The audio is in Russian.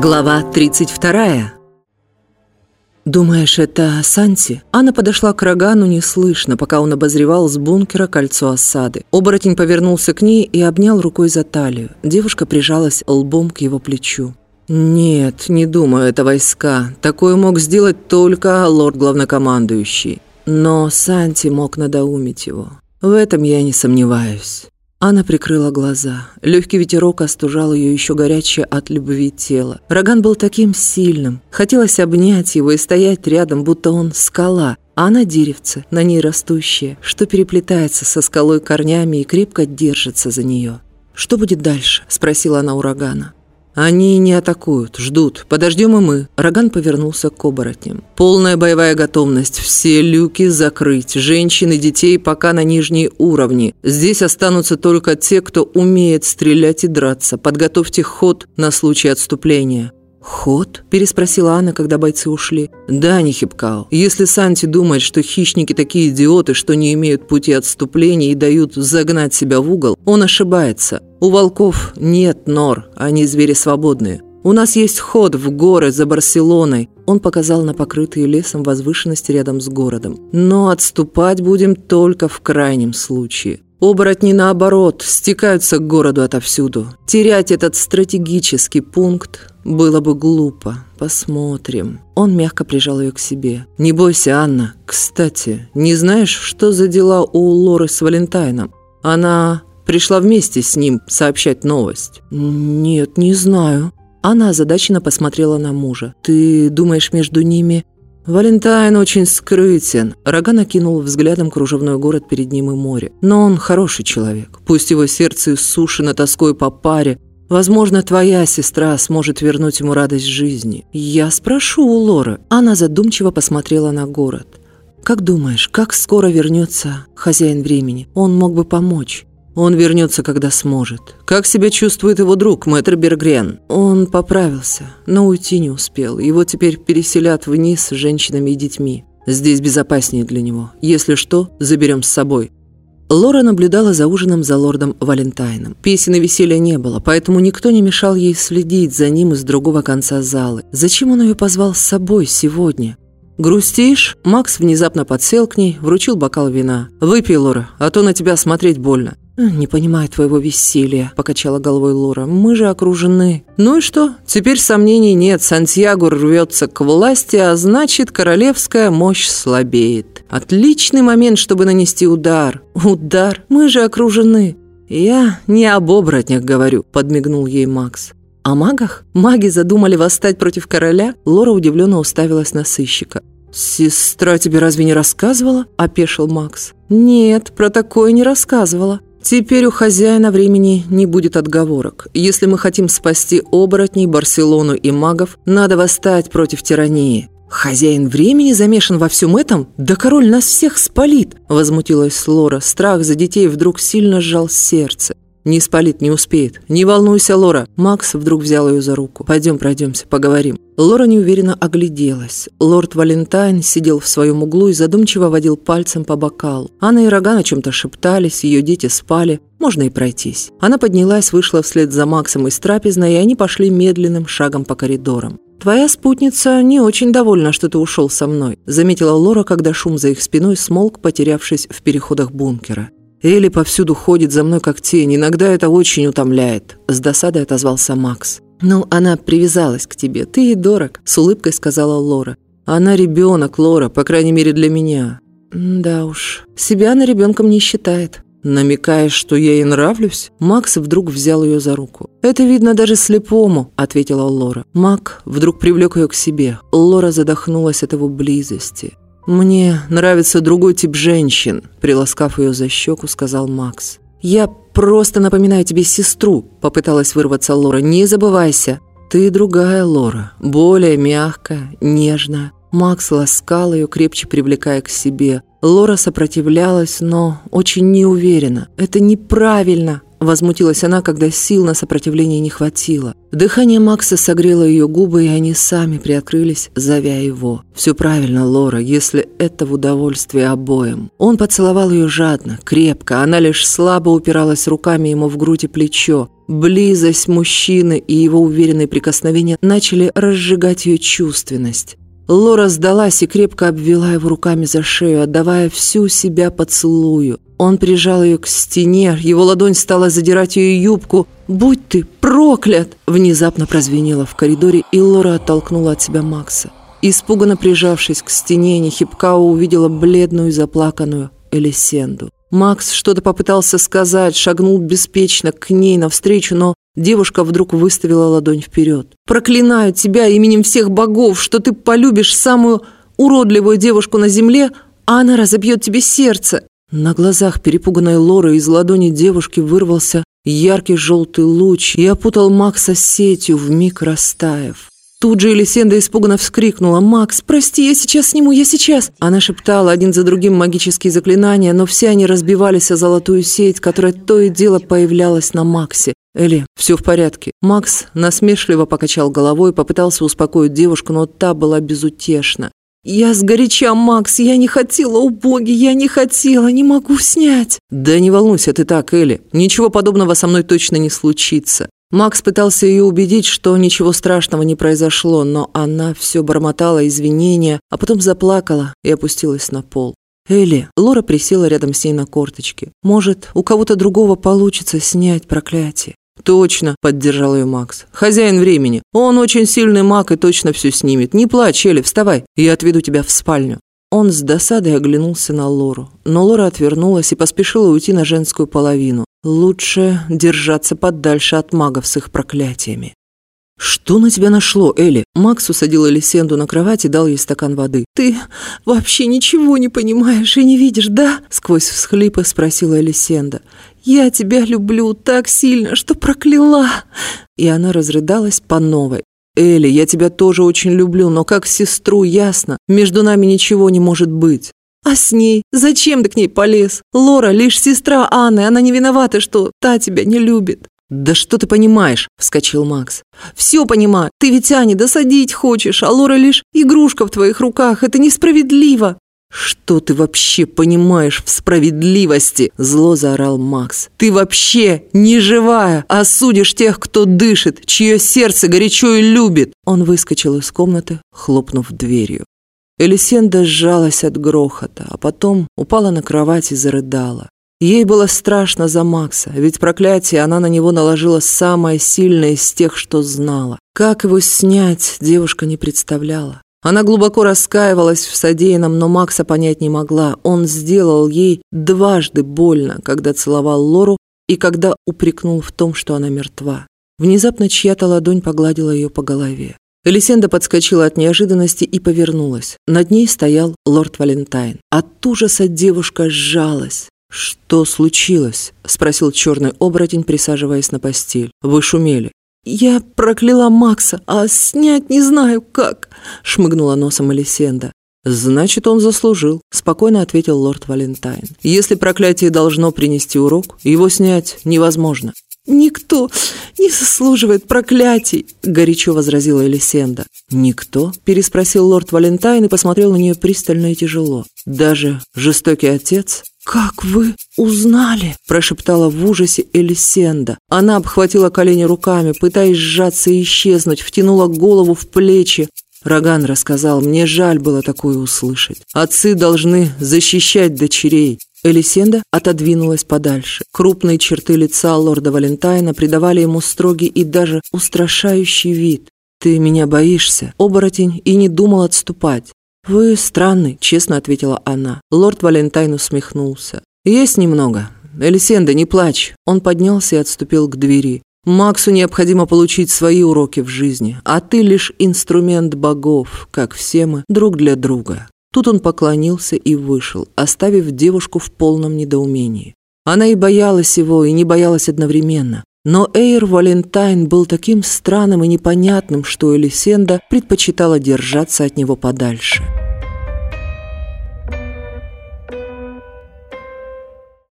Глава 32 «Думаешь, это Санти?» Анна подошла к Рогану неслышно, пока он обозревал с бункера кольцо осады. Оборотень повернулся к ней и обнял рукой за талию. Девушка прижалась лбом к его плечу. «Нет, не думаю, это войска. Такое мог сделать только лорд-главнокомандующий. Но Санти мог надоумить его. В этом я не сомневаюсь». Анна прикрыла глаза. Легкий ветерок остужал ее еще горячее от любви тело. Роган был таким сильным. Хотелось обнять его и стоять рядом, будто он скала, а она деревце, на ней растущее, что переплетается со скалой корнями и крепко держится за нее. «Что будет дальше?» – спросила она урагана. «Они не атакуют, ждут. Подождем и мы». Роган повернулся к оборотням. «Полная боевая готовность. Все люки закрыть. Женщин и детей пока на нижние уровни. Здесь останутся только те, кто умеет стрелять и драться. Подготовьте ход на случай отступления». «Ход?» – переспросила Анна, когда бойцы ушли. «Да, Нихипкау. Если Санти думает, что хищники такие идиоты, что не имеют пути отступления и дают загнать себя в угол, он ошибается. У волков нет нор, они звери свободные. У нас есть ход в горы за Барселоной». Он показал на покрытые лесом возвышенности рядом с городом. «Но отступать будем только в крайнем случае. Оборотни, наоборот, стекаются к городу отовсюду. Терять этот стратегический пункт было бы глупо. Посмотрим. Он мягко прижал ее к себе. Не бойся, Анна. Кстати, не знаешь, что за дела у Лоры с Валентайном? Она пришла вместе с ним сообщать новость. Нет, не знаю. Она озадаченно посмотрела на мужа. Ты думаешь, между ними Валентайн очень скрытен. Рога накинул взглядом кружевной город перед ним и море. Но он хороший человек. Пусть его сердце иссушено тоской по паре, Возможно, твоя сестра сможет вернуть ему радость жизни. Я спрошу у Лоры. Она задумчиво посмотрела на город. Как думаешь, как скоро вернется хозяин времени? Он мог бы помочь. Он вернется, когда сможет. Как себя чувствует его друг, мэтр Бергрен? Он поправился, но уйти не успел. Его теперь переселят вниз с женщинами и детьми. Здесь безопаснее для него. Если что, заберем с собой. Лора наблюдала за ужином за лордом Валентайном. Песен и веселья не было, поэтому никто не мешал ей следить за ним из другого конца залы. Зачем он ее позвал с собой сегодня? «Грустишь?» Макс внезапно подсел к ней, вручил бокал вина. «Выпей, Лора, а то на тебя смотреть больно». «Не понимаю твоего веселья», – покачала головой Лора. «Мы же окружены». «Ну и что? Теперь сомнений нет. Сантьяго рвется к власти, а значит, королевская мощь слабеет. Отличный момент, чтобы нанести удар». «Удар? Мы же окружены». «Я не об оборотнях говорю», – подмигнул ей Макс. «О магах? Маги задумали восстать против короля?» Лора удивленно уставилась на сыщика. «Сестра тебе разве не рассказывала?» – опешил Макс. «Нет, про такое не рассказывала. Теперь у хозяина времени не будет отговорок. Если мы хотим спасти оборотней, Барселону и магов, надо восстать против тирании. «Хозяин времени замешан во всем этом? Да король нас всех спалит!» Возмутилась Лора. Страх за детей вдруг сильно сжал сердце. «Не спалит, не успеет. Не волнуйся, Лора». Макс вдруг взял ее за руку. «Пойдем пройдемся, поговорим». Лора неуверенно огляделась. Лорд Валентайн сидел в своем углу и задумчиво водил пальцем по бокалу. Анна и Роган о чем-то шептались, ее дети спали. Можно и пройтись. Она поднялась, вышла вслед за Максом из трапезной, и они пошли медленным шагом по коридорам. «Твоя спутница не очень довольна, что ты ушел со мной», заметила Лора, когда шум за их спиной смолк, потерявшись в переходах бункера. Элли повсюду ходит за мной как тень, иногда это очень утомляет», – с досадой отозвался Макс. «Ну, она привязалась к тебе, ты ей дорог», – с улыбкой сказала Лора. «Она ребенок, Лора, по крайней мере для меня». «Да уж, себя она ребенком не считает». «Намекаешь, что я ей нравлюсь?» Макс вдруг взял ее за руку. «Это видно даже слепому», – ответила Лора. Мак вдруг привлек ее к себе. Лора задохнулась от его близости. «Мне нравится другой тип женщин», – приласкав ее за щеку, сказал Макс. «Я просто напоминаю тебе сестру», – попыталась вырваться Лора. «Не забывайся». «Ты другая, Лора, более мягкая, нежная». Макс ласкал ее, крепче привлекая к себе. Лора сопротивлялась, но очень неуверенно. «Это неправильно», Возмутилась она, когда сил на сопротивление не хватило. Дыхание Макса согрело ее губы, и они сами приоткрылись, зовя его. «Все правильно, Лора, если это в удовольствие обоим». Он поцеловал ее жадно, крепко, она лишь слабо упиралась руками ему в грудь и плечо. Близость мужчины и его уверенные прикосновения начали разжигать ее чувственность. Лора сдалась и крепко обвела его руками за шею, отдавая всю себя поцелую. Он прижал ее к стене, его ладонь стала задирать ее юбку. «Будь ты проклят!» Внезапно прозвенело в коридоре, и Лора оттолкнула от себя Макса. Испуганно прижавшись к стене, Нехипкао увидела бледную и заплаканную Элисенду. Макс что-то попытался сказать, шагнул беспечно к ней навстречу, но девушка вдруг выставила ладонь вперед. «Проклинаю тебя именем всех богов, что ты полюбишь самую уродливую девушку на земле, а она разобьет тебе сердце!» На глазах перепуганной Лоры из ладони девушки вырвался яркий желтый луч и опутал Макса сетью, вмиг растаяв. Тут же Элисенда испуганно вскрикнула. «Макс, прости, я сейчас сниму, я сейчас!» Она шептала один за другим магические заклинания, но все они разбивались о золотую сеть, которая то и дело появлялась на Максе. «Эли, все в порядке». Макс насмешливо покачал головой, попытался успокоить девушку, но та была безутешна. «Я сгоряча, Макс, я не хотела, о я не хотела, не могу снять!» «Да не волнуйся ты так, Элли, ничего подобного со мной точно не случится. Макс пытался ее убедить, что ничего страшного не произошло, но она все бормотала извинения, а потом заплакала и опустилась на пол. «Элли!» Лора присела рядом с ней на корточки. «Может, у кого-то другого получится снять проклятие?» «Точно!» – поддержал ее Макс. «Хозяин времени. Он очень сильный маг и точно все снимет. Не плачь, Элли, вставай, я отведу тебя в спальню». Он с досадой оглянулся на Лору, но Лора отвернулась и поспешила уйти на женскую половину. Лучше держаться подальше от магов с их проклятиями. «Что на тебя нашло, Элли?» Макс усадил Элисенду на кровать и дал ей стакан воды. «Ты вообще ничего не понимаешь и не видишь, да?» Сквозь всхлипы спросила Элисенда. «Я тебя люблю так сильно, что прокляла!» И она разрыдалась по новой. «Элли, я тебя тоже очень люблю, но как сестру, ясно, между нами ничего не может быть. А с ней? Зачем ты к ней полез? Лора лишь сестра Анны, она не виновата, что та тебя не любит. «Да что ты понимаешь?» – вскочил Макс. «Все понимаю. Ты ведь Ане досадить хочешь, а Лора лишь игрушка в твоих руках. Это несправедливо». «Что ты вообще понимаешь в справедливости?» – зло заорал Макс. «Ты вообще не живая, а судишь тех, кто дышит, чье сердце горячо и любит!» Он выскочил из комнаты, хлопнув дверью. Элисенда сжалась от грохота, а потом упала на кровать и зарыдала. Ей было страшно за Макса, ведь проклятие она на него наложила самое сильное из тех, что знала. Как его снять, девушка не представляла. Она глубоко раскаивалась в содеянном, но Макса понять не могла. Он сделал ей дважды больно, когда целовал Лору и когда упрекнул в том, что она мертва. Внезапно чья-то ладонь погладила ее по голове. Элисенда подскочила от неожиданности и повернулась. Над ней стоял лорд Валентайн. От ужаса девушка сжалась. «Что случилось?» – спросил черный оборотень, присаживаясь на постель. «Вы шумели». «Я прокляла Макса, а снять не знаю как», – шмыгнула носом Элисенда. «Значит, он заслужил», – спокойно ответил лорд Валентайн. «Если проклятие должно принести урок, его снять невозможно». «Никто не заслуживает проклятий», – горячо возразила Элисенда. «Никто?» – переспросил лорд Валентайн и посмотрел на нее пристально и тяжело. «Даже жестокий отец?» «Как вы узнали?» – прошептала в ужасе Элисенда. Она обхватила колени руками, пытаясь сжаться и исчезнуть, втянула голову в плечи. Роган рассказал, мне жаль было такое услышать. Отцы должны защищать дочерей. Элисенда отодвинулась подальше. Крупные черты лица лорда Валентайна придавали ему строгий и даже устрашающий вид. «Ты меня боишься?» Оборотень и не думал отступать. «Вы странный», — честно ответила она. Лорд Валентайн усмехнулся. «Есть немного. Элисенда, не плачь». Он поднялся и отступил к двери. «Максу необходимо получить свои уроки в жизни, а ты лишь инструмент богов, как все мы, друг для друга». Тут он поклонился и вышел, оставив девушку в полном недоумении. Она и боялась его, и не боялась одновременно. Но Эйр Валентайн был таким странным и непонятным, что Элисенда предпочитала держаться от него подальше.